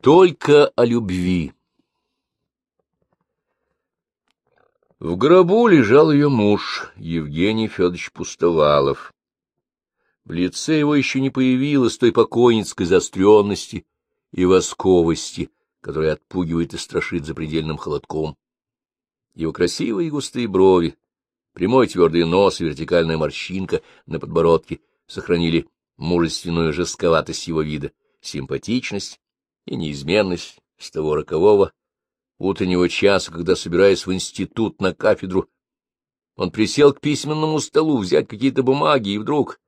Только о любви. В гробу лежал ее муж, Евгений Федорович Пустовалов. В лице его еще не появилось той покойницкой заостренности и восковости, которая отпугивает и страшит запредельным холодком. Его красивые густые брови, прямой твердый нос и вертикальная морщинка на подбородке сохранили мужественную жестковатость его вида, симпатичность и неизменность с того рокового утреннего часа, когда, собираясь в институт на кафедру, он присел к письменному столу взять какие-то бумаги, и вдруг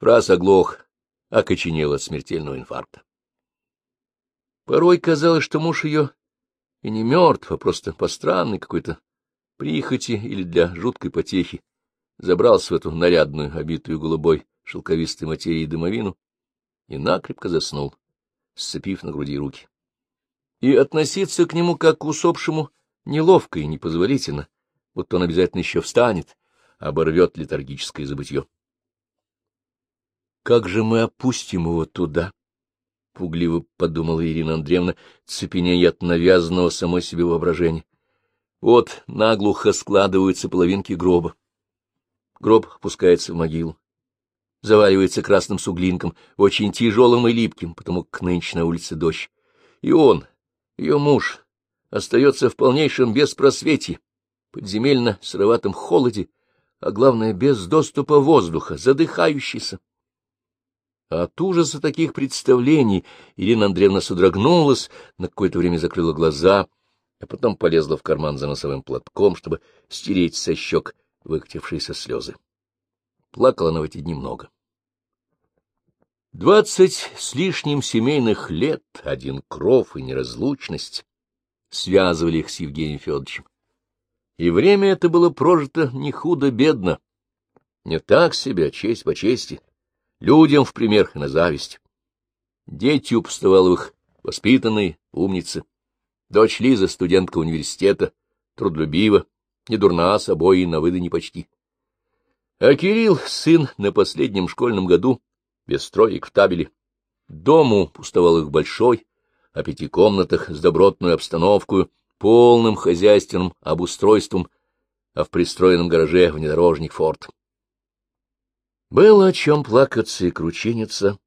раз оглох, окоченел от смертельного инфаркта. Порой казалось, что муж ее и не мертв, а просто по странной какой-то прихоти или для жуткой потехи забрался в эту нарядную, обитую голубой шелковистой материей домовину и накрепко заснул сцепив на груди руки. И относиться к нему как к усопшему неловко и непозволительно, будто он обязательно еще встанет, оборвет летаргическое забытье. «Как же мы опустим его туда?» — пугливо подумала Ирина Андреевна, цепенея от навязанного самой себе воображения. Вот наглухо складываются половинки гроба. Гроб опускается в могилу заваливается красным суглинком, очень тяжелым и липким, потому как нынче на улице дождь. И он, ее муж, остается в полнейшем беспросвете, подземельно-сыроватом холоде, а главное, без доступа воздуха, задыхающийся. От ужаса таких представлений Ирина Андреевна содрогнулась, на какое-то время закрыла глаза, а потом полезла в карман за носовым платком, чтобы стереть со щек выкатившиеся слезы. Плакала она в эти дни много. Двадцать с лишним семейных лет, один кров и неразлучность связывали их с Евгением Федоровичем. И время это было прожито не худо-бедно, не так себе, а честь по чести, людям в пример и на зависть. Дети у Пустоваловых воспитанные, умницы. Дочь Лиза, студентка университета, трудолюбива, не дурна собой и на выдане почти. А Кирилл, сын на последнем школьном году, без строек в табеле. Дому пустовал их большой, о пяти комнатах с добротной обстановкой, полным хозяйственным обустройством, а в пристроенном гараже внедорожник форт. Было о чем плакаться и кручиниться,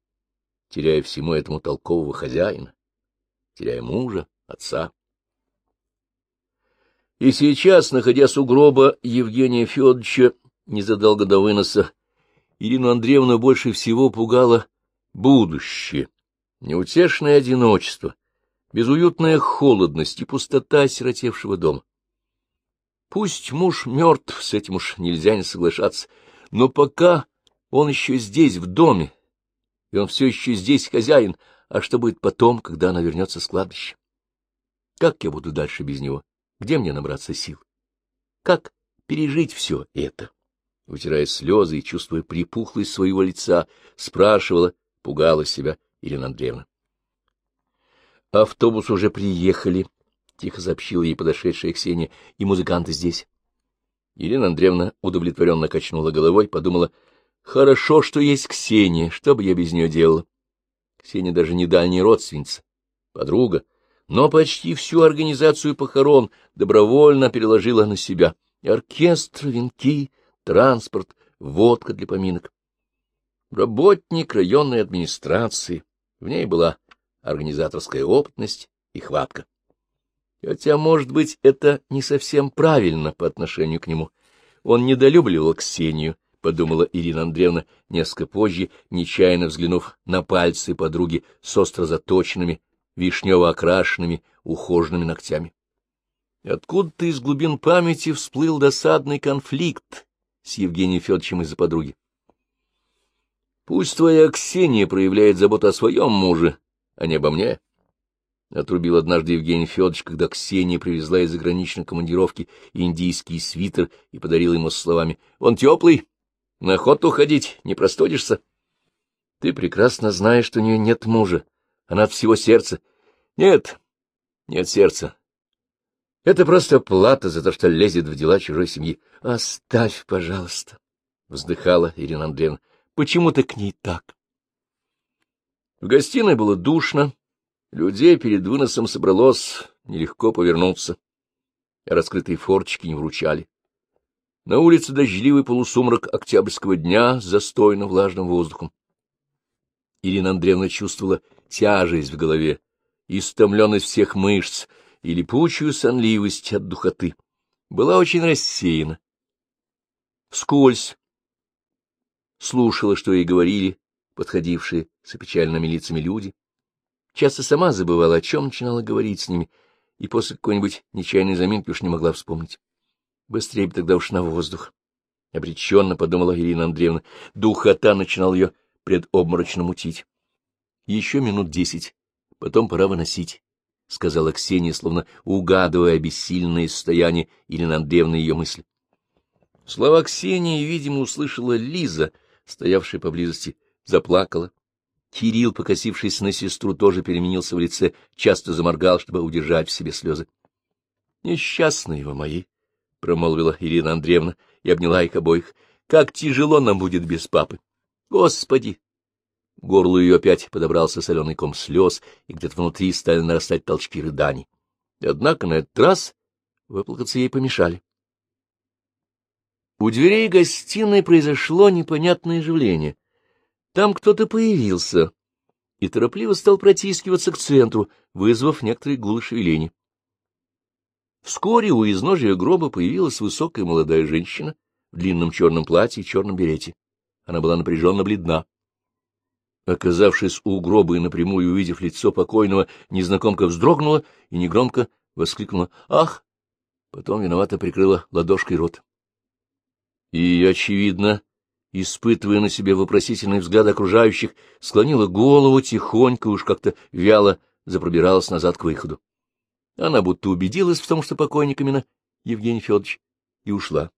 теряя всему этому толкового хозяина, теряя мужа, отца. И сейчас, находясь у гроба Евгения Федоровича незадолго до выноса, Ирину Андреевну больше всего пугало будущее, неутешное одиночество, безуютная холодность и пустота осиротевшего дома. Пусть муж мертв, с этим уж нельзя не соглашаться, но пока он еще здесь, в доме, и он все еще здесь хозяин, а что будет потом, когда она вернется с кладбища? Как я буду дальше без него? Где мне набраться сил? Как пережить все это? Вытирая слезы и чувствуя припухлость своего лица, спрашивала, пугала себя Ирина Андреевна. «Автобус уже приехали», — тихо сообщила ей подошедшая Ксения, — «и музыканты здесь». Ирина Андреевна удовлетворенно качнула головой, подумала, «Хорошо, что есть Ксения, что бы я без нее делала?» Ксения даже не дальняя родственница, подруга, но почти всю организацию похорон добровольно переложила на себя. Оркестр, венки, транспорт, водка для поминок. Работник районной администрации, в ней была организаторская опытность и хватка. Хотя, может быть, это не совсем правильно по отношению к нему. Он недолюбливал Ксению, — подумала Ирина Андреевна несколько позже, нечаянно взглянув на пальцы подруги с остро заточенными, вишнево окрашенными, ухоженными ногтями. Откуда-то из глубин памяти всплыл досадный конфликт с Евгением Федоровичем из-за подруги. Пусть твоя Ксения проявляет заботу о своем муже, а не обо мне. Отрубил однажды Евгений Федорович, когда Ксения привезла из заграничной командировки индийский свитер и подарила ему словами «Он теплый, на охоту ходить, не простудишься». Ты прекрасно знаешь, что у нее нет мужа, она от всего сердца. Нет, нет сердца, это просто плата за то, что лезет в дела чужой семьи. Оставь, пожалуйста, — вздыхала Ирина Андреевна. — Почему ты к ней так? В гостиной было душно, Людей перед выносом собралось, нелегко повернуться. Раскрытые форчики не вручали. На улице дождливый полусумрак октябрьского дня застойно влажным воздухом. Ирина Андреевна чувствовала тяжесть в голове, истомленность всех мышц и липучую сонливость от духоты. Была очень рассеяна. Вскользь слушала, что ей говорили подходившие с опечаленными лицами люди. Часто сама забывала, о чем начинала говорить с ними, и после какой-нибудь нечаянной заминки уж не могла вспомнить. Быстрее бы тогда уж на воздух. Обреченно подумала Ирина Андреевна. Духота начинал ее предобморочно мутить. Еще минут десять, потом пора выносить, — сказала Ксения, словно угадывая обессиленное состояние Ирины Андреевны ее мысли. Слова Ксении, видимо, услышала Лиза, стоявшая поблизости, заплакала. Кирилл, покосившись на сестру, тоже переменился в лице, часто заморгал, чтобы удержать в себе слезы. — Несчастные вы мои, — промолвила Ирина Андреевна и обняла их обоих. — Как тяжело нам будет без папы! Господи! Горлу ее опять подобрался соленый ком слез, и где-то внутри стали нарастать толчки рыданий. Однако на этот раз выплакаться ей помешали. У дверей гостиной произошло непонятное оживление. Там кто-то появился и торопливо стал протискиваться к центру, вызвав некоторые гулы шевеления. Вскоре у изножия гроба появилась высокая молодая женщина в длинном черном платье и черном берете. Она была напряженно бледна. Оказавшись у гроба и напрямую увидев лицо покойного, незнакомка вздрогнула и негромко воскликнула «Ах!» Потом виновато прикрыла ладошкой рот. И, очевидно, испытывая на себе вопросительный взгляд окружающих, склонила голову тихонько, уж как-то вяло запробиралась назад к выходу. Она будто убедилась в том, что покойник именно Евгений Федорович, и ушла.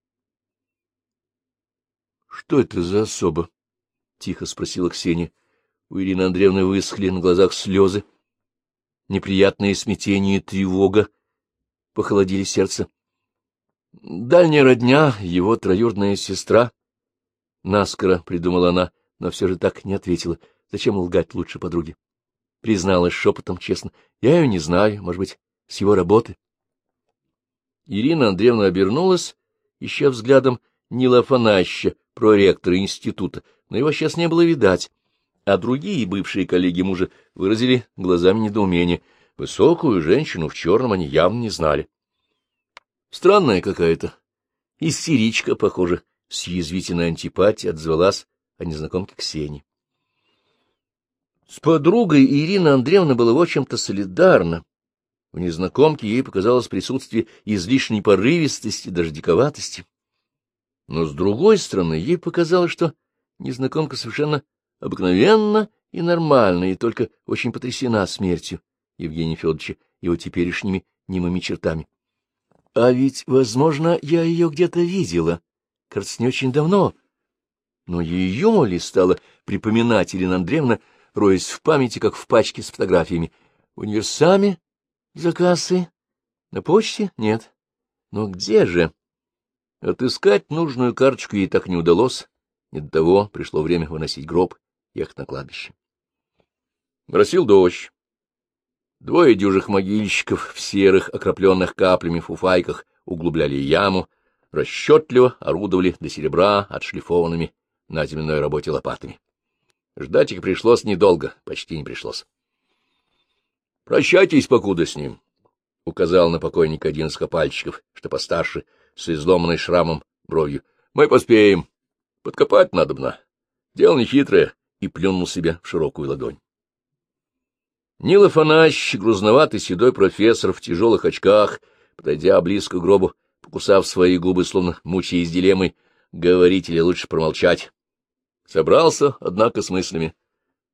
— Что это за особа? — тихо спросила Ксения. У Ирины Андреевны высохли на глазах слезы. Неприятное смятение и тревога похолодили сердце. Дальняя родня, его троюродная сестра. Наскоро придумала она, но все же так не ответила. Зачем лгать лучше подруги? Призналась шепотом честно. Я ее не знаю, может быть, с его работы. Ирина Андреевна обернулась, ища взглядом Нила Афанасьевича, проректора института, но его сейчас не было видать, а другие бывшие коллеги мужа выразили глазами недоумение. Высокую женщину в черном они явно не знали. Странная какая-то. Истеричка, похоже, с язвительной антипатией отзвалась о незнакомке Ксении. С подругой Ирина Андреевна была в общем-то солидарна. У незнакомки ей показалось присутствие излишней порывистости, даже диковатости. Но, с другой стороны, ей показалось, что незнакомка совершенно обыкновенна и нормальна, и только очень потрясена смертью Евгения Федоровича его теперешними немыми чертами. А ведь, возможно, я ее где-то видела, кажется, не очень давно. Но ее ли стала припоминать Елена Андреевна, роясь в памяти, как в пачке с фотографиями? В универсаме Заказы? На почте? Нет. Но где же? Отыскать нужную карточку ей так не удалось. Не до того пришло время выносить гроб, ехать на кладбище. Моросил дождь. Двое дюжих могильщиков в серых, окропленных каплями фуфайках углубляли яму, расчетливо орудовали до серебра отшлифованными на земляной работе лопатами. Ждать их пришлось недолго, почти не пришлось. — Прощайтесь покуда с ним, — указал на покойника один из копальщиков, что постарше, с изломанной шрамом бровью. — Мы поспеем. Подкопать надобно. Дело нехитрое. И плюнул себе в широкую ладонь. Нил Афанасьевич, грузноватый седой профессор в тяжелых очках, подойдя близко к гробу, покусав свои губы, словно мучаясь дилеммой, говорить или лучше промолчать. Собрался, однако, с мыслями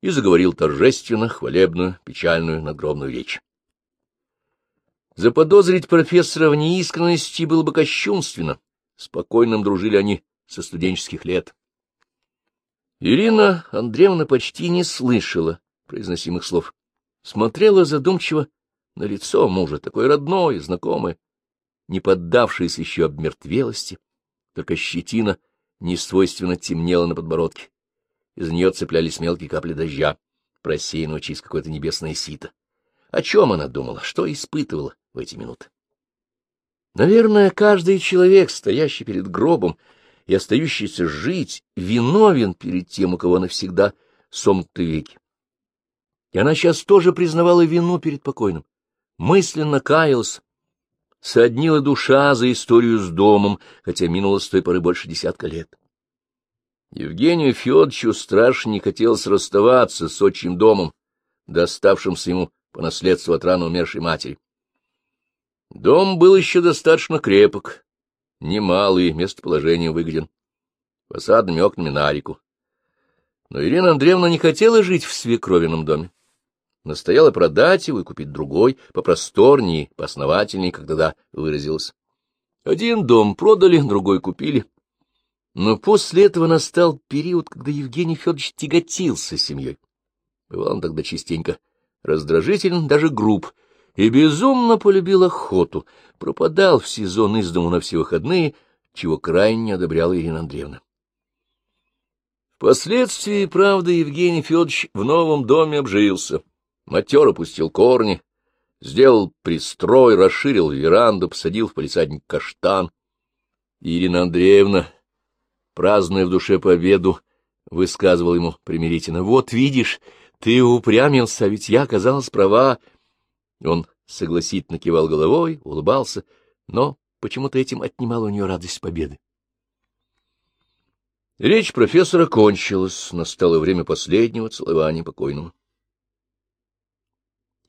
и заговорил торжественно, хвалебную, печальную надгробную речь. Заподозрить профессора в неискренности было бы кощунственно. Спокойным дружили они со студенческих лет. Ирина Андреевна почти не слышала произносимых слов. Смотрела задумчиво на лицо мужа, такое родное, знакомое, не поддавшееся еще обмертвелости, только щетина несвойственно темнела на подбородке из нее цеплялись мелкие капли дождя, просеянного через какое-то небесное сито. О чем она думала, что испытывала в эти минуты? Наверное, каждый человек, стоящий перед гробом и остающийся жить, виновен перед тем, у кого навсегда сомкнуты веки. И она сейчас тоже признавала вину перед покойным, мысленно каялась, соднила душа за историю с домом, хотя минуло с той поры больше десятка лет. Евгению Федоровичу страшно не хотелось расставаться с отчим домом, доставшимся ему по наследству от рано умершей матери. Дом был еще достаточно крепок, немалый, местоположением выгоден, фасадными окнами на реку. Но Ирина Андреевна не хотела жить в свекровином доме. Настояла продать его и купить другой, попросторнее, поосновательнее, как тогда выразилась. Один дом продали, другой купили. Но после этого настал период, когда Евгений Федорович тяготился семьей. Бывал он тогда частенько раздражителен, даже груб, и безумно полюбил охоту, пропадал в сезон из дому на все выходные, чего крайне не одобряла Ирина Андреевна. Впоследствии, правда, Евгений Федорович в новом доме обжился, матер опустил корни, сделал пристрой, расширил веранду, посадил в полисадник каштан. Ирина Андреевна, празднуя в душе победу, высказывал ему примирительно. — Вот видишь, ты упрямился, а ведь я оказалась права. Он согласительно кивал головой, улыбался, но почему-то этим отнимал у нее радость победы. Речь профессора кончилась, настало время последнего целования покойного.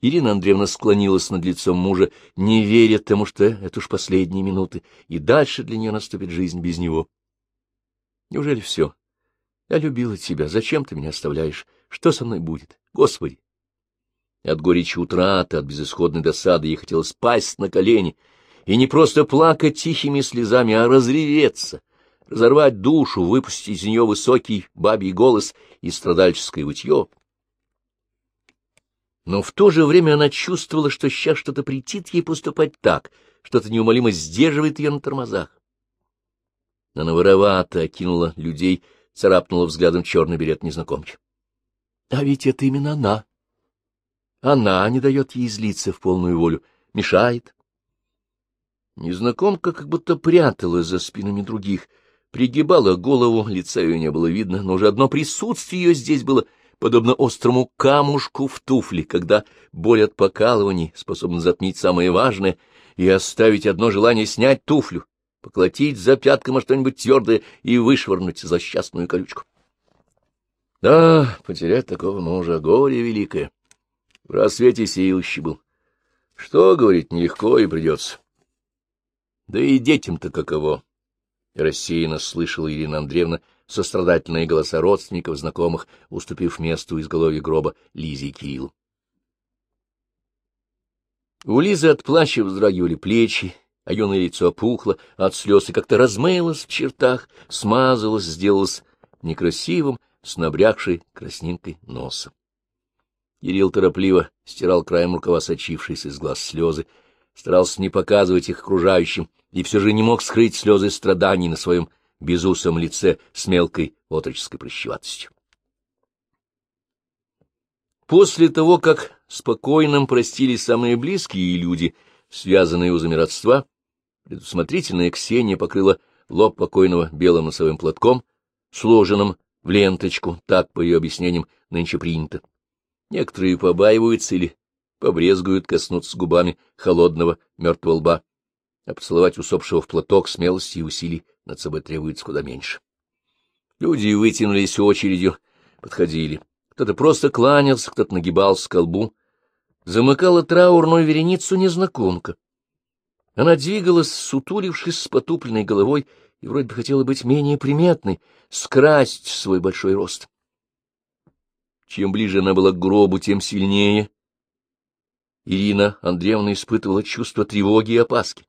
Ирина Андреевна склонилась над лицом мужа, не веря тому, что это уж последние минуты, и дальше для нее наступит жизнь без него. Неужели все? Я любила тебя. Зачем ты меня оставляешь? Что со мной будет? Господи! От горечи утраты, от безысходной досады ей хотелось пасть на колени и не просто плакать тихими слезами, а разреветься, разорвать душу, выпустить из нее высокий бабий голос и страдальческое вытье. Но в то же время она чувствовала, что сейчас что-то претит ей поступать так, что-то неумолимо сдерживает ее на тормозах. Она воровато окинула людей, царапнула взглядом черный берет незнакомки. А ведь это именно она. Она не дает ей злиться в полную волю, мешает. Незнакомка как будто пряталась за спинами других, пригибала голову, лица ее не было видно, но уже одно присутствие ее здесь было подобно острому камушку в туфле, когда боль от покалываний способна затмить самое важное и оставить одно желание снять туфлю, поколотить за пятком что-нибудь твердое и вышвырнуть за счастную колючку. Да, потерять такого мужа — горе великое. В рассвете сеющий был. Что, говорить, нелегко и придется. Да и детям-то каково. Рассеянно слышала Ирина Андреевна сострадательные голоса родственников, знакомых, уступив месту изголовья гроба Лизе и Кириллу. У Лизы от плача вздрагивали плечи, а юное лицо опухло от слез и как-то размылось в чертах, смазалось, сделалось некрасивым, с набрякшей краснинкой носа. Кирилл торопливо стирал краем рукава сочившиеся из глаз слезы, старался не показывать их окружающим, и все же не мог скрыть слезы страданий на своем безусом лице с мелкой отроческой прощеватостью. После того, как спокойным простились самые близкие люди, связанные узами родства, предусмотрительная Ксения покрыла лоб покойного белым носовым платком, сложенным в ленточку, так, по ее объяснениям, нынче принято. Некоторые побаиваются или побрезгуют коснуться губами холодного мертвого лба, а поцеловать усопшего в платок смелости и усилий над собой требуется куда меньше. Люди вытянулись очередью, подходили. Кто-то просто кланялся, кто-то нагибался к колбу. Замыкала траурную вереницу незнакомка. Она двигалась, сутулившись с потупленной головой, и вроде бы хотела быть менее приметной, скрасть свой большой рост. Чем ближе она была к гробу, тем сильнее Ирина Андреевна испытывала чувство тревоги и опаски.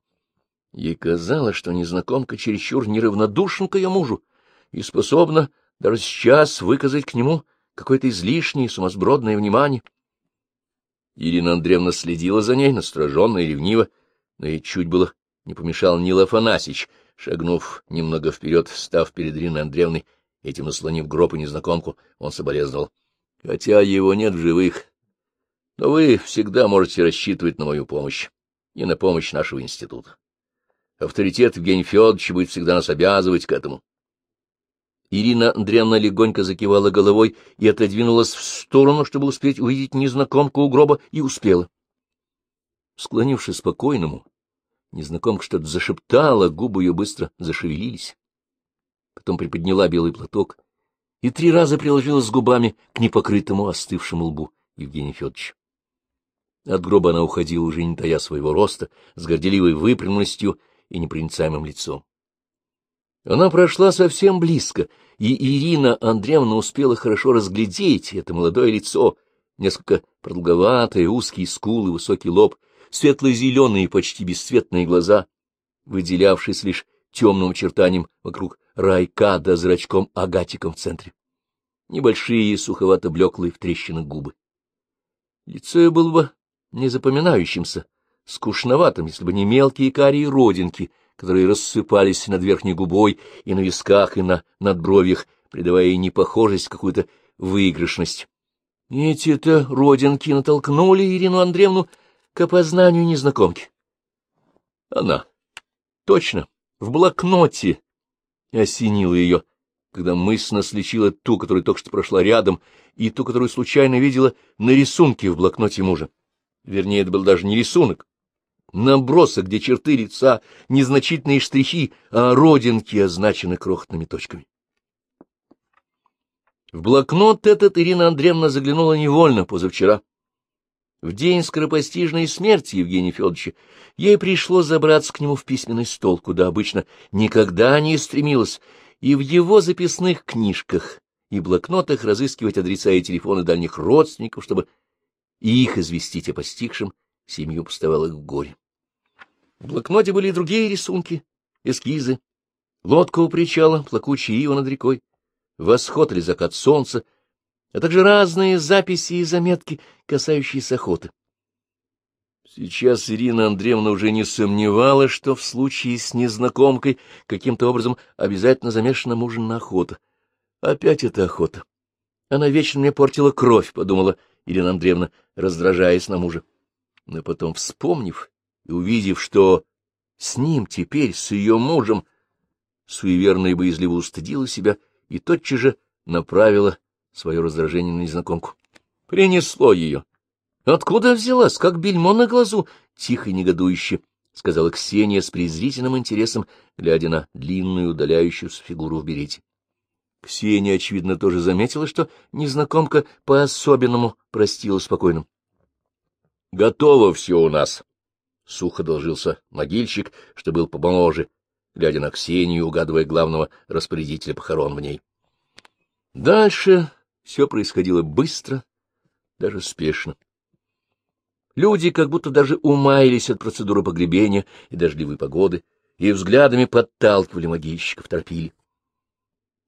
Ей казалось, что незнакомка чересчур неравнодушна к ее мужу и способна даже сейчас выказать к нему какое-то излишнее сумасбродное внимание. Ирина Андреевна следила за ней, настороженно и ревниво, но ей чуть было не помешал Нил Афанасьич, шагнув немного вперед, став перед Ириной Андреевной, этим наслонив гроб и незнакомку, он соболезновал. Хотя его нет в живых, Но вы всегда можете рассчитывать на мою помощь и на помощь нашего института. Авторитет Евгения Федоровича будет всегда нас обязывать к этому. Ирина Андреевна легонько закивала головой и отодвинулась в сторону, чтобы успеть увидеть незнакомку у гроба, и успела. Склонившись спокойному, незнакомка что-то зашептала, губы ее быстро зашевелились. Потом приподняла белый платок и три раза приложилась губами к непокрытому остывшему лбу Евгения Федоровича. От гроба она уходила, уже не тая своего роста, с горделивой выпрямленностью и непроницаемым лицом. Она прошла совсем близко, и Ирина Андреевна успела хорошо разглядеть это молодое лицо, несколько продолговатые, узкие скулы, высокий лоб, светло-зеленые, почти бесцветные глаза, выделявшиеся лишь темным очертанием вокруг райка да зрачком-агатиком в центре. Небольшие, суховато-блеклые в трещинах губы. Лицо ее было бы незапоминающимся, скучноватым, если бы не мелкие карие родинки, которые рассыпались над верхней губой и на висках, и на надбровьях, придавая ей непохожесть, какую-то выигрышность. Эти-то родинки натолкнули Ирину Андреевну к опознанию незнакомки. Она. Точно, в блокноте. Осенила ее, когда мысленно слечила ту, которая только что прошла рядом, и ту, которую случайно видела на рисунке в блокноте мужа. Вернее, это был даже не рисунок. Набросок, где черты лица, незначительные штрихи, а родинки означены крохотными точками. В блокнот этот Ирина Андреевна заглянула невольно позавчера. В день скоропостижной смерти Евгения Федоровича. Ей пришлось забраться к нему в письменный стол, куда обычно никогда не стремилась, и в его записных книжках и блокнотах разыскивать адреса и телефоны дальних родственников, чтобы их известить о постигшем семью поставалых в горе. В блокноте были и другие рисунки, эскизы, лодка у причала, плакучая ива над рекой, восход или закат солнца, а также разные записи и заметки, касающиеся охоты. Сейчас Ирина Андреевна уже не сомневалась, что в случае с незнакомкой каким-то образом обязательно замешана мужина охота. Опять эта охота. Она вечно мне портила кровь, — подумала Ирина Андреевна, раздражаясь на мужа. Но потом, вспомнив и увидев, что с ним теперь, с ее мужем, суеверно и боязливо устыдила себя и тотчас же направила свое раздражение на незнакомку. Принесло ее. Откуда взялась, как бельмо на глазу? Тихо и негодующе, — сказала Ксения с презрительным интересом, глядя на длинную удаляющуюся фигуру в берете. Ксения, очевидно, тоже заметила, что незнакомка по-особенному простила спокойно. — Готово все у нас, — сухо должился могильщик, что был помоложе, глядя на Ксению, угадывая главного распорядителя похорон в ней. Дальше все происходило быстро, даже спешно. Люди как будто даже умаялись от процедуры погребения и дождливой погоды, и взглядами подталкивали могильщиков, торпили.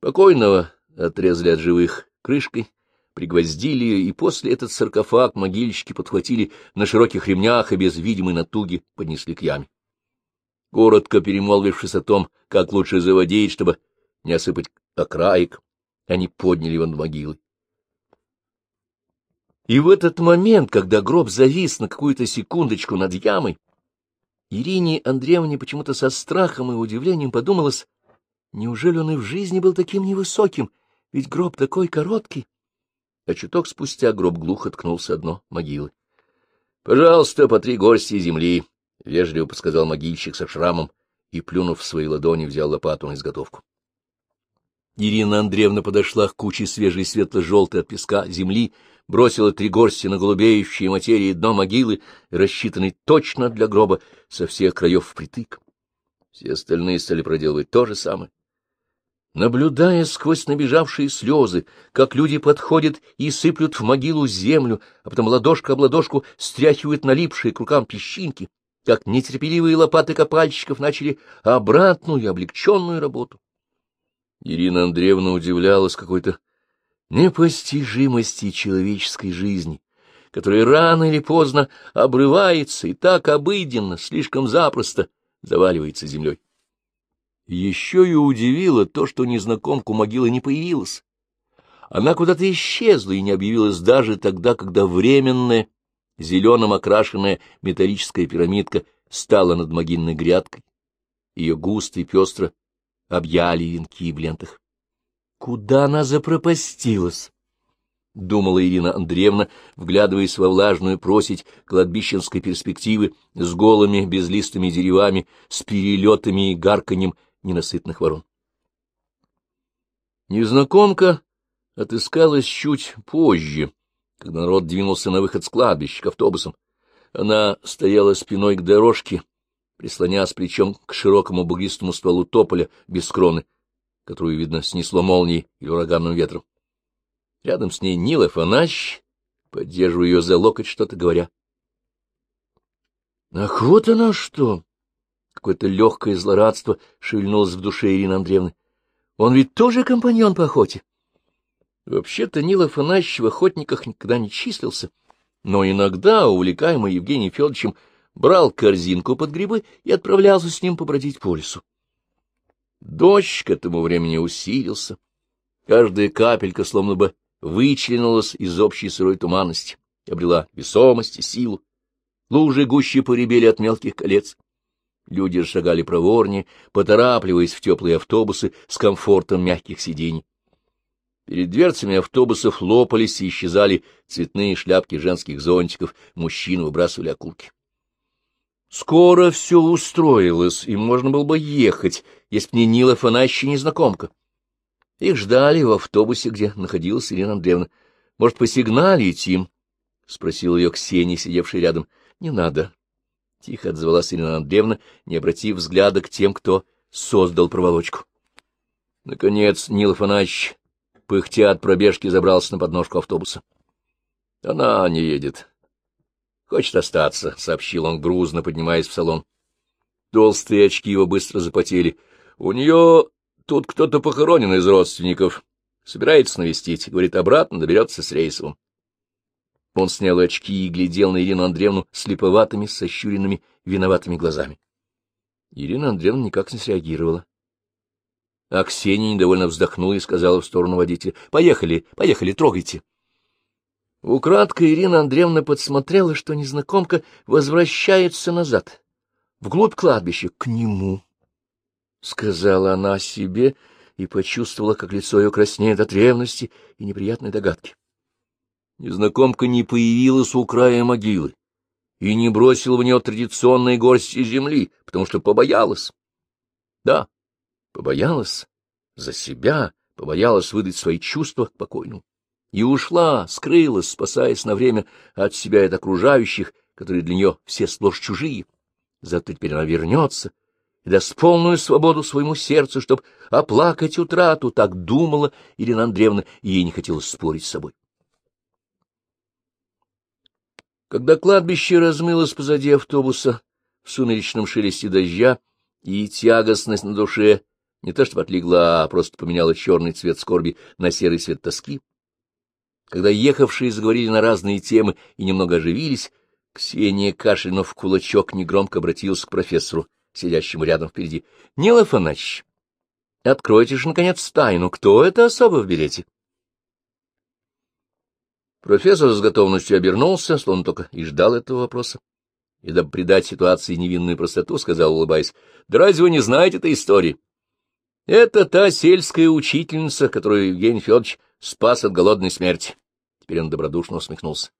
Покойного отрезали от живых крышкой, пригвоздили и после этот саркофаг могильщики подхватили на широких ремнях и без видимой натуги поднесли к яме. Коротко перемолвившись о том, как лучше заводить, чтобы не осыпать окраек, они подняли его над могилой. И в этот момент, когда гроб завис на какую-то секундочку над ямой, Ирине Андреевне почему-то со страхом и удивлением подумалось, неужели он и в жизни был таким невысоким, ведь гроб такой короткий? А чуток спустя гроб глухо ткнулся дно могилы. — Пожалуйста, по три горсти земли, — вежливо подсказал могильщик со шрамом и, плюнув в свои ладони, взял лопату на изготовку. Ирина Андреевна подошла к куче свежей светло-желтой от песка земли, бросила три горсти на голубеющие материи дно могилы, рассчитанной точно для гроба, со всех краев впритык. Все остальные стали проделывать то же самое. Наблюдая сквозь набежавшие слезы, как люди подходят и сыплют в могилу землю, а потом ладошка об ладошку стряхивают налипшие к рукам песчинки, как нетерпеливые лопаты копальщиков начали обратную облегченную работу. Ирина Андреевна удивлялась какой-то непостижимости человеческой жизни, которая рано или поздно обрывается и так обыденно, слишком запросто заваливается землей. Еще и удивило то, что незнакомку могила не появилась. Она куда-то исчезла и не объявилась даже тогда, когда временное зеленым окрашенная металлическая пирамидка стала над могильной грядкой. Ее густо и пестро объяли венки в лентах. Куда она запропастилась? — думала Ирина Андреевна, вглядываясь во влажную просить кладбищенской перспективы с голыми безлистыми деревами, с перелетами и гарканьем ненасытных ворон. Незнакомка отыскалась чуть позже, когда народ двинулся на выход с кладбища к автобусам. Она стояла спиной к дорожке, прислонясь плечом к широкому бугристому стволу тополя без кроны, которую, видно, снесло молнией или ураганным ветром. Рядом с ней Нил Афанасьевич, поддерживая ее за локоть, что-то говоря. Ах, вот оно что! Какое-то легкое злорадство шевельнулось в душе Ирины Андреевны. Он ведь тоже компаньон по охоте. Вообще-то Нил Афанасьевич в охотниках никогда не числился, но иногда, увлекаемый Евгением Федоровичем, брал корзинку под грибы и отправлялся с ним побродить по лесу. Дождь к этому времени усилился. Каждая капелька словно бы вычленилась из общей сырой туманности, обрела весомость и силу. Лужи гуще поребели от мелких колец. Люди шагали проворнее, поторапливаясь в теплые автобусы с комфортом мягких сидений. Перед дверцами автобусов лопались и исчезали цветные шляпки женских зонтиков, мужчины выбрасывали окурки. Скоро все устроилось, и можно было бы ехать, если б не Нила Афанасьевна незнакомка. Их ждали в автобусе, где находилась Ирина Андреевна. — Может, посигналить им? — спросила ее Ксения, сидевшая рядом. — Не надо. — тихо отзвалась Ирина Андреевна, не обратив взгляда к тем, кто создал проволочку. Наконец Нил Афанасьевич, пыхтя от пробежки, забрался на подножку автобуса. — Она не едет. — Хочет остаться, — сообщил он грузно, поднимаясь в салон. Толстые очки его быстро запотели. — У нее Тут кто-то похоронен из родственников. Собирается навестить. Говорит, обратно доберется с рейсовым. Он снял очки и глядел на Ирину Андреевну слеповатыми, сощуренными, виноватыми глазами. Ирина Андреевна никак не среагировала. А Ксения недовольно вздохнула и сказала в сторону водителя. — Поехали, поехали, трогайте. Украдко Ирина Андреевна подсмотрела, что незнакомка возвращается назад, вглубь кладбища, к нему. — сказала она себе и почувствовала, как лицо ее краснеет от ревности и неприятной догадки. Незнакомка не появилась у края могилы и не бросила в нее традиционной горсти земли, потому что побоялась. Да, побоялась за себя, побоялась выдать свои чувства к покойному. И ушла, скрылась, спасаясь на время от себя и от окружающих, которые для нее все сплошь чужие. Зато теперь она вернется — и даст полную свободу своему сердцу, чтобы оплакать утрату, так думала Ирина Андреевна, и ей не хотелось спорить с собой. Когда кладбище размылось позади автобуса в сумеречном шелесте дождя, и тягостность на душе не то что отлегла, а просто поменяла черный цвет скорби на серый цвет тоски, когда ехавшие заговорили на разные темы и немного оживились, Ксения, кашлянув в кулачок, негромко обратилась к профессору сидящему рядом впереди. — Нил Афанасьевич, откройте же, наконец, тайну. Кто это особо в берете? Профессор с готовностью обернулся, словно только и ждал этого вопроса. И, дабы придать ситуации невинную простоту, сказал, улыбаясь, — Да разве вы не знаете этой истории? Это та сельская учительница, которую Евгений Федорович спас от голодной смерти. Теперь он добродушно усмехнулся.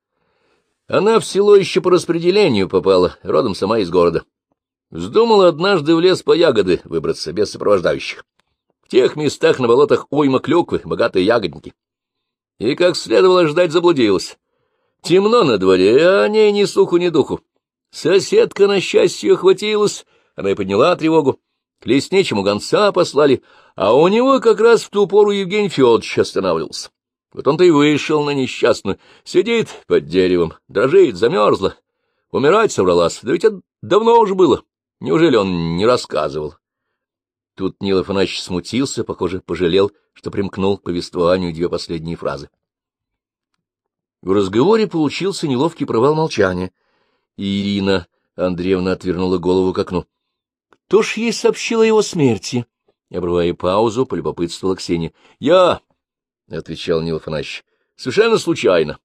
Она в село еще по распределению попала, родом сама из города. Вздумал однажды в лес по ягоды выбраться без сопровождающих. В тех местах на болотах уйма клюквы, богатые ягодники. И, как следовало ждать, заблудилась. Темно на дворе, а о ней ни слуху, ни духу. Соседка, на счастье, охватилась, она и подняла тревогу. К лесничему гонца послали, а у него как раз в ту пору Евгений Федорович останавливался. Вот он-то и вышел на несчастную, сидит под деревом, дрожит, замерзла. Умирать собралась, да ведь это давно уже было. Неужели он не рассказывал? Тут Нил Афанасьевич смутился, похоже, пожалел, что примкнул к повествованию две последние фразы. В разговоре получился неловкий провал молчания, Ирина Андреевна отвернула голову к окну. — Кто ж ей сообщил о его смерти? Обрывая паузу, полюбопытствовала Ксения. — Я, — отвечал Нил Афанасьевич, — совершенно случайно.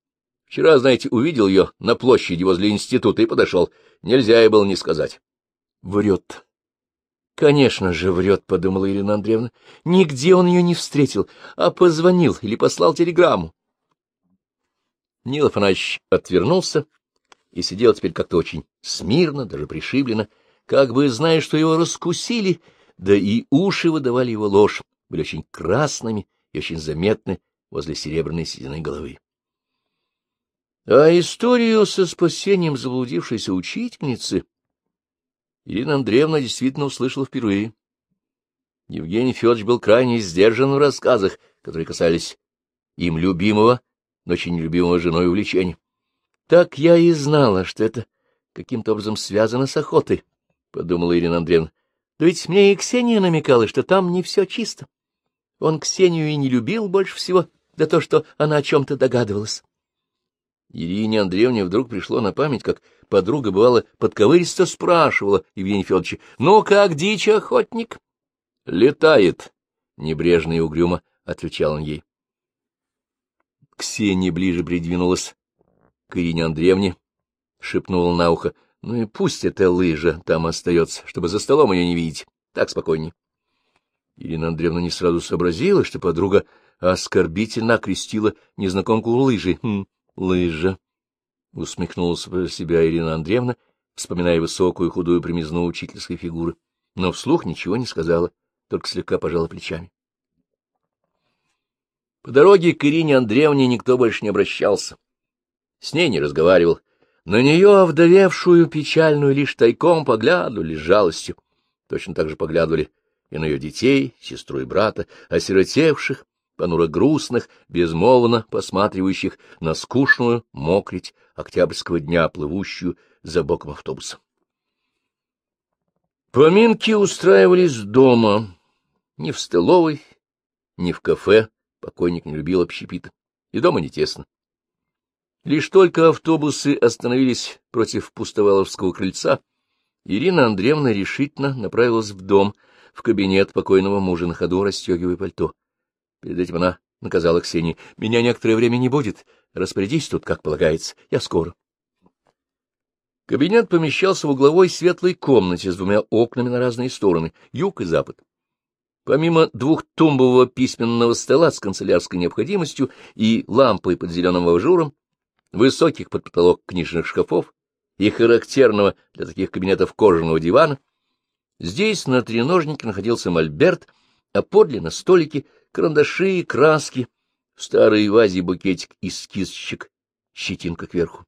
Вчера, знаете, увидел ее на площади возле института и подошел. Нельзя ей было не сказать. Врет. Конечно же, врет, — подумала Ирина Андреевна. Нигде он ее не встретил, а позвонил или послал телеграмму. Нил Афанасьевич отвернулся и сидел теперь как-то очень смирно, даже пришибленно, как бы зная, что его раскусили, да и уши выдавали его ложь, были очень красными и очень заметны возле серебряной сединой головы. А историю со спасением заблудившейся учительницы Ирина Андреевна действительно услышала впервые. Евгений Федорович был крайне сдержан в рассказах, которые касались им любимого, но очень любимого женой увлечения. Так я и знала, что это каким-то образом связано с охотой, — подумала Ирина Андреевна. Да ведь мне и Ксения намекала, что там не все чисто. Он Ксению и не любил больше всего, да то, что она о чем-то догадывалась. Ирине Андреевне вдруг пришло на память, как подруга, бывала, подковыристо спрашивала Евгения Федоровича, «Ну, как дичь охотник?» «Летает», — небрежно и угрюмо отвечал он ей. Ксения ближе придвинулась к Ирине Андреевне, шепнула на ухо, «Ну и пусть эта лыжа там остается, чтобы за столом ее не видеть, так спокойнее». Ирина Андреевна не сразу сообразила, что подруга оскорбительно окрестила незнакомку лыжей. Хм, лыжа. Усмехнулась про себя Ирина Андреевна, вспоминая высокую худую примизну учительской фигуры, но вслух ничего не сказала, только слегка пожала плечами. По дороге к Ирине Андреевне никто больше не обращался. С ней не разговаривал. На нее, овдовевшую, печальную, лишь тайком поглядывали с жалостью. Точно так же поглядывали и на ее детей, сестру и брата, осиротевших, понуро грустных, безмолвно посматривающих на скучную мокрить октябрьского дня, плывущую за боком автобуса. Поминки устраивались дома, не в столовой, не в кафе, покойник не любил общепита, и дома не тесно. Лишь только автобусы остановились против пустоваловского крыльца, Ирина Андреевна решительно направилась в дом, в кабинет покойного мужа на ходу, расстегивая пальто. Перед этим она наказала Ксении. — Меня некоторое время не будет. Распорядись тут, как полагается. Я скоро. Кабинет помещался в угловой светлой комнате с двумя окнами на разные стороны, юг и запад. Помимо двухтумбового письменного стола с канцелярской необходимостью и лампой под зеленым ажуром, высоких под потолок книжных шкафов и характерного для таких кабинетов кожаного дивана, здесь на треножнике находился мольберт, а подле на столике — карандаши, краски, в старой вазе букетик из кисточек, щетинка кверху.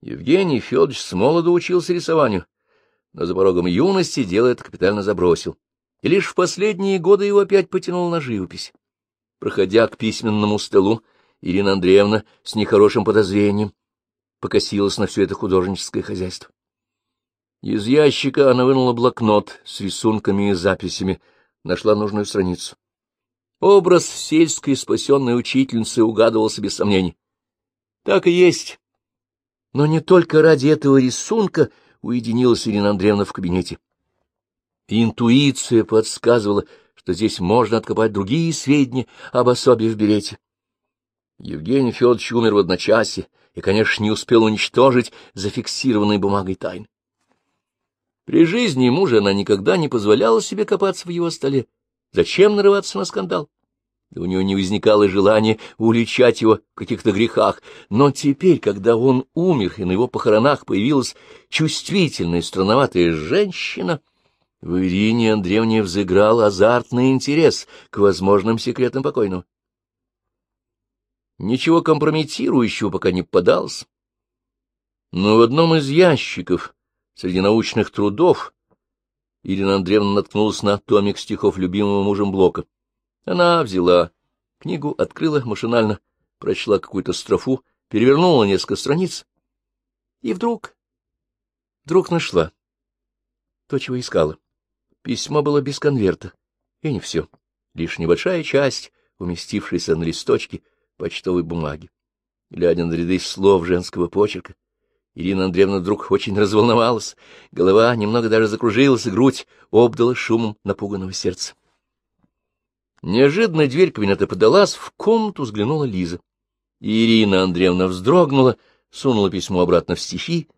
Евгений Федорович с молоду учился рисованию, но за порогом юности дело это капитально забросил, и лишь в последние годы его опять потянул на живопись. Проходя к письменному столу, Ирина Андреевна с нехорошим подозрением покосилась на все это художническое хозяйство. Из ящика она вынула блокнот с рисунками и записями, нашла нужную страницу. Образ сельской спасенной учительницы угадывался без сомнений. Так и есть. Но не только ради этого рисунка уединилась Ирина Андреевна в кабинете. Интуиция подсказывала, что здесь можно откопать другие сведения об особе в берете. Евгений Федорович умер в одночасье и, конечно, не успел уничтожить зафиксированной бумагой тайн. При жизни мужа она никогда не позволяла себе копаться в его столе, Зачем нарываться на скандал? Да у него не возникало желания уличать его в каких-то грехах. Но теперь, когда он умер, и на его похоронах появилась чувствительная странноватая женщина, в Ирине Андреевне взыграл азартный интерес к возможным секретам покойного. Ничего компрометирующего пока не подался. Но в одном из ящиков среди научных трудов Ирина Андреевна наткнулась на томик стихов любимого мужем Блока. Она взяла книгу, открыла машинально, прочла какую-то строфу, перевернула несколько страниц и вдруг, вдруг нашла то, чего искала. Письмо было без конверта, и не все, лишь небольшая часть, уместившаяся на листочке почтовой бумаги. Глядя на ряды слов женского почерка, Ирина Андреевна вдруг очень разволновалась, голова немного даже закружилась, грудь обдала шумом напуганного сердца. Неожиданно дверь кабинета подалась, в комнату взглянула Лиза. Ирина Андреевна вздрогнула, сунула письмо обратно в стихи.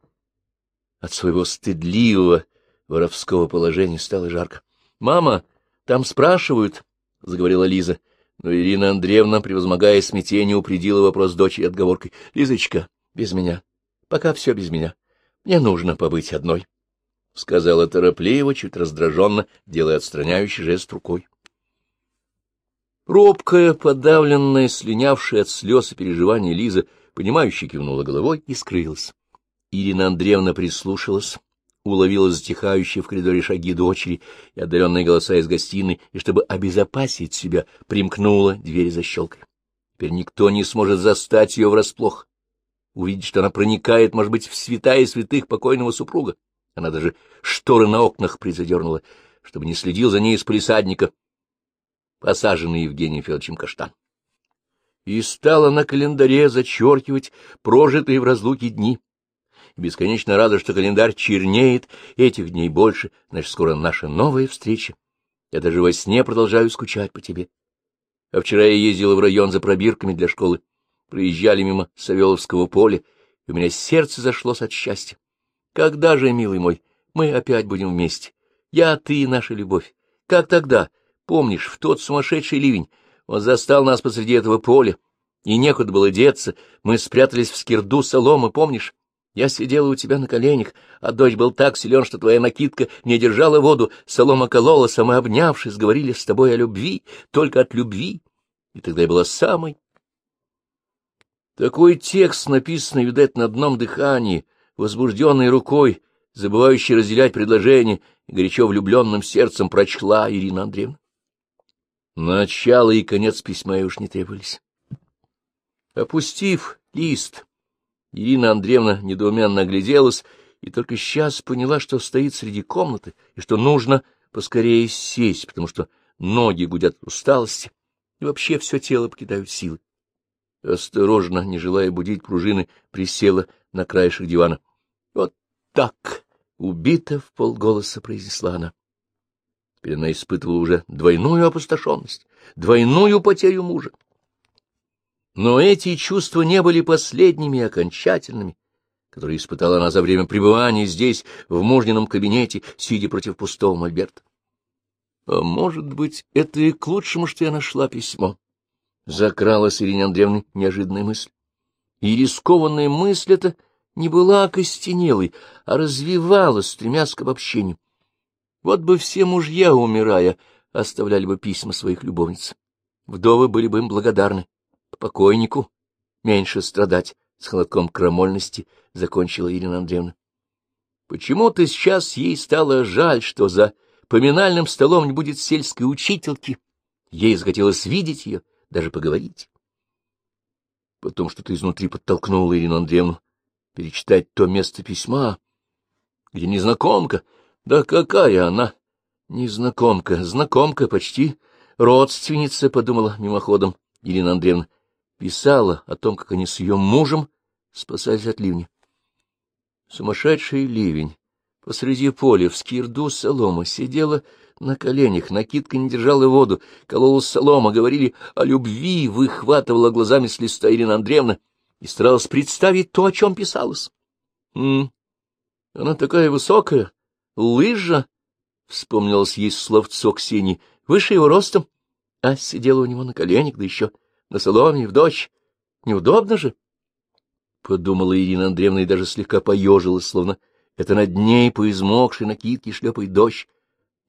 От своего стыдливого воровского положения стало жарко. — Мама, там спрашивают, — заговорила Лиза. Но Ирина Андреевна, превозмогая смятение, упредила вопрос дочери отговоркой. — Лизочка, без меня. Пока все без меня. Мне нужно побыть одной, — сказала торопливо, чуть раздраженно, делая отстраняющий жест рукой. Робкая, подавленная, слинявшая от слез и переживаний Лиза, понимающе кивнула головой и скрылась. Ирина Андреевна прислушалась, уловила затихающие в коридоре шаги дочери и отдаленные голоса из гостиной, и, чтобы обезопасить себя, примкнула двери за щелкой. Теперь никто не сможет застать ее врасплох. Увидеть, что она проникает, может быть, в святая святых покойного супруга. Она даже шторы на окнах призадернула, чтобы не следил за ней из полисадника, посаженный Евгением Федоровичем Каштан. И стала на календаре зачеркивать прожитые в разлуке дни. И бесконечно рада, что календарь чернеет, этих дней больше, значит, скоро наша новая встреча. Я даже во сне продолжаю скучать по тебе. А вчера я ездила в район за пробирками для школы. Проезжали мимо Савеловского поля, и у меня сердце зашлось от счастья. Когда же, милый мой, мы опять будем вместе? Я, ты и наша любовь. Как тогда? Помнишь, в тот сумасшедший ливень он застал нас посреди этого поля, и некуда было деться, мы спрятались в скирду соломы, помнишь? Я сидела у тебя на коленях, а дождь был так силен, что твоя накидка не держала воду, солома колола, а мы, обнявшись, говорили с тобой о любви, только от любви. И тогда я была самой. Такой текст, написанный, видать, на одном дыхании, возбужденной рукой, забывающий разделять предложение, горячо влюбленным сердцем прочла Ирина Андреевна. Начало и конец письма ей уж не требовались. Опустив лист, Ирина Андреевна недоуменно огляделась и только сейчас поняла, что стоит среди комнаты и что нужно поскорее сесть, потому что ноги гудят от усталости и вообще все тело покидают силы. Осторожно, не желая будить пружины, присела на краешек дивана. — Вот так! — убито в полголоса произнесла она. Теперь она испытывала уже двойную опустошенность, двойную потерю мужа. Но эти чувства не были последними и окончательными, которые испытала она за время пребывания здесь, в мужнином кабинете, сидя против пустого мольберта. А может быть, это и к лучшему, что я нашла письмо. Закралась Ирине Андреевне неожиданная мысль. И рискованная мысль эта не была окостенелой, а развивалась, стремясь к обобщению. Вот бы все мужья, умирая, оставляли бы письма своих любовниц. Вдовы были бы им благодарны. По покойнику меньше страдать, с холодком крамольности закончила Ирина Андреевна. Почему-то сейчас ей стало жаль, что за поминальным столом не будет сельской учительки. Ей захотелось видеть ее, даже поговорить. Потом что-то изнутри подтолкнуло Ирину Андреевну перечитать то место письма, где незнакомка — да какая она? Незнакомка, знакомка, почти родственница, — подумала мимоходом Ирина Андреевна. Писала о том, как они с ее мужем спасались от ливня. Сумасшедший ливень. Посреди поля, в скирду солома, сидела на коленях, накидка не держала воду, колола солома, говорили о любви, выхватывала глазами с листа Ирина Андреевна и старалась представить то, о чем писалось. М она такая высокая, лыжа, — вспомнилось ей словцо Ксении, — выше его ростом, а сидела у него на коленях, да еще на соломе в дочь. Неудобно же. Подумала Ирина Андреевна и даже слегка поежилась, словно это над ней по измокшей накидке шлепает дождь,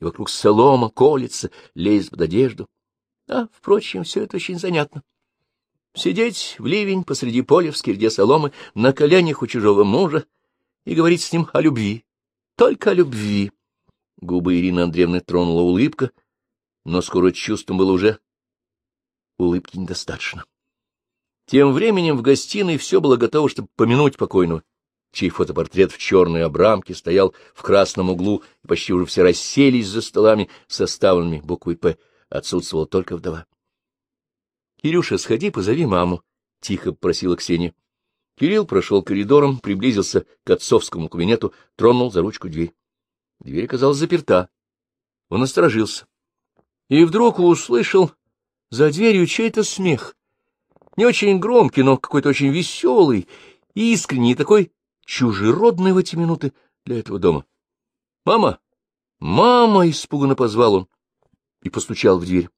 и вокруг солома колется, лезет под одежду. А, впрочем, все это очень занятно. Сидеть в ливень посреди поля в скирде соломы на коленях у чужого мужа и говорить с ним о любви, только о любви. Губы Ирины Андреевны тронула улыбка, но скоро чувством было уже улыбки недостаточно. Тем временем в гостиной все было готово, чтобы помянуть покойного, чей фотопортрет в черной обрамке стоял в красном углу, и почти уже все расселись за столами, составленными буквой «П». Отсутствовала только вдова. — Кирюша, сходи, позови маму, — тихо попросила Ксения. Кирилл прошел коридором, приблизился к отцовскому кабинету, тронул за ручку дверь. Дверь оказалась заперта. Он осторожился. И вдруг услышал за дверью чей-то смех. Не очень громкий, но какой-то очень веселый, искренний такой чужеродный в эти минуты для этого дома. «Мама! Мама!» — испуганно позвал он и постучал в дверь.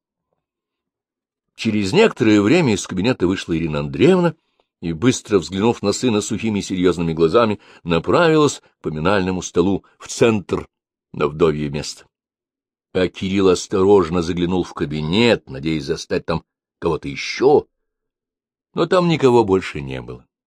Через некоторое время из кабинета вышла Ирина Андреевна и, быстро взглянув на сына сухими серьезными глазами, направилась к поминальному столу в центр на вдовье место. А Кирилл осторожно заглянул в кабинет, надеясь застать там кого-то еще, но там никого больше не было.